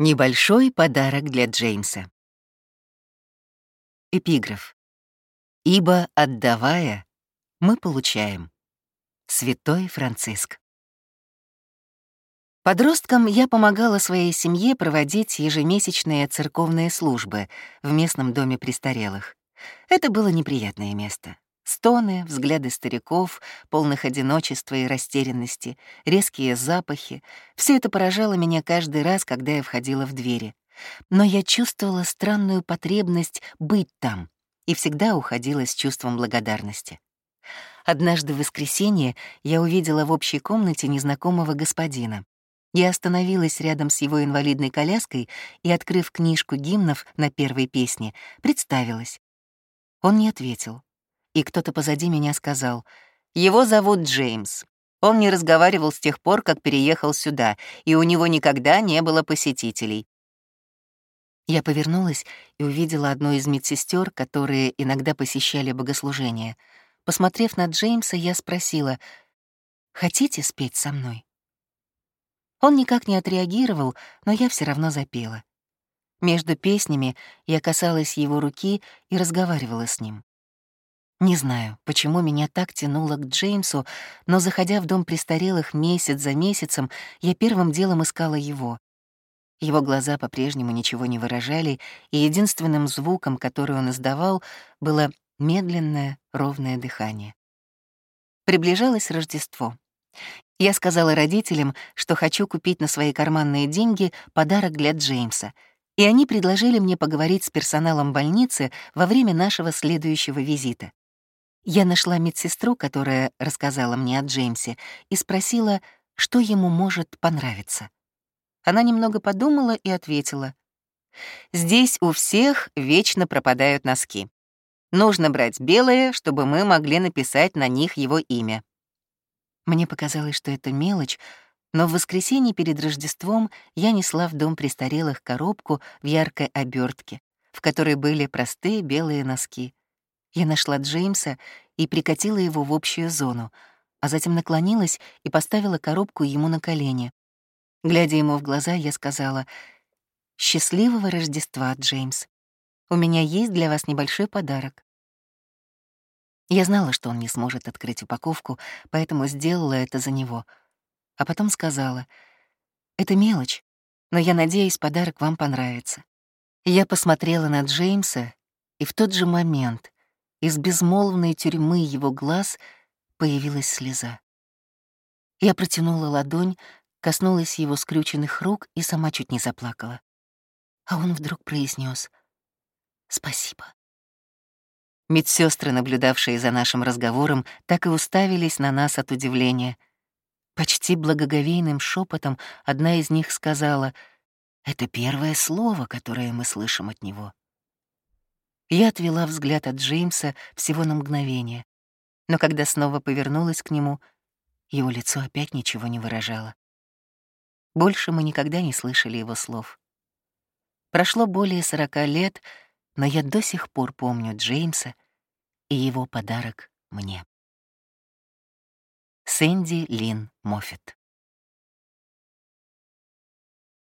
Небольшой подарок для Джеймса. Эпиграф. «Ибо, отдавая, мы получаем». Святой Франциск. Подросткам я помогала своей семье проводить ежемесячные церковные службы в местном доме престарелых. Это было неприятное место. Стоны, взгляды стариков, полных одиночества и растерянности, резкие запахи — все это поражало меня каждый раз, когда я входила в двери. Но я чувствовала странную потребность быть там и всегда уходила с чувством благодарности. Однажды в воскресенье я увидела в общей комнате незнакомого господина. Я остановилась рядом с его инвалидной коляской и, открыв книжку гимнов на первой песне, представилась. Он не ответил и кто-то позади меня сказал, «Его зовут Джеймс. Он не разговаривал с тех пор, как переехал сюда, и у него никогда не было посетителей». Я повернулась и увидела одну из медсестер, которые иногда посещали богослужения. Посмотрев на Джеймса, я спросила, «Хотите спеть со мной?» Он никак не отреагировал, но я все равно запела. Между песнями я касалась его руки и разговаривала с ним. Не знаю, почему меня так тянуло к Джеймсу, но, заходя в дом престарелых месяц за месяцем, я первым делом искала его. Его глаза по-прежнему ничего не выражали, и единственным звуком, который он издавал, было медленное, ровное дыхание. Приближалось Рождество. Я сказала родителям, что хочу купить на свои карманные деньги подарок для Джеймса, и они предложили мне поговорить с персоналом больницы во время нашего следующего визита. Я нашла медсестру, которая рассказала мне о Джеймсе, и спросила, что ему может понравиться. Она немного подумала и ответила. «Здесь у всех вечно пропадают носки. Нужно брать белые, чтобы мы могли написать на них его имя». Мне показалось, что это мелочь, но в воскресенье перед Рождеством я несла в дом престарелых коробку в яркой обертке, в которой были простые белые носки. Я нашла Джеймса и прикатила его в общую зону, а затем наклонилась и поставила коробку ему на колени. Глядя ему в глаза, я сказала, «Счастливого Рождества, Джеймс. У меня есть для вас небольшой подарок». Я знала, что он не сможет открыть упаковку, поэтому сделала это за него. А потом сказала, «Это мелочь, но я надеюсь, подарок вам понравится». Я посмотрела на Джеймса, и в тот же момент из безмолвной тюрьмы его глаз появилась слеза. Я протянула ладонь, коснулась его скрюченных рук и сама чуть не заплакала. А он вдруг произнес: «Спасибо». Медсестры, наблюдавшие за нашим разговором, так и уставились на нас от удивления. Почти благоговейным шепотом одна из них сказала, «Это первое слово, которое мы слышим от него». Я отвела взгляд от Джеймса всего на мгновение, но когда снова повернулась к нему, его лицо опять ничего не выражало. Больше мы никогда не слышали его слов. Прошло более сорока лет, но я до сих пор помню Джеймса и его подарок мне. Сэнди Лин Моффетт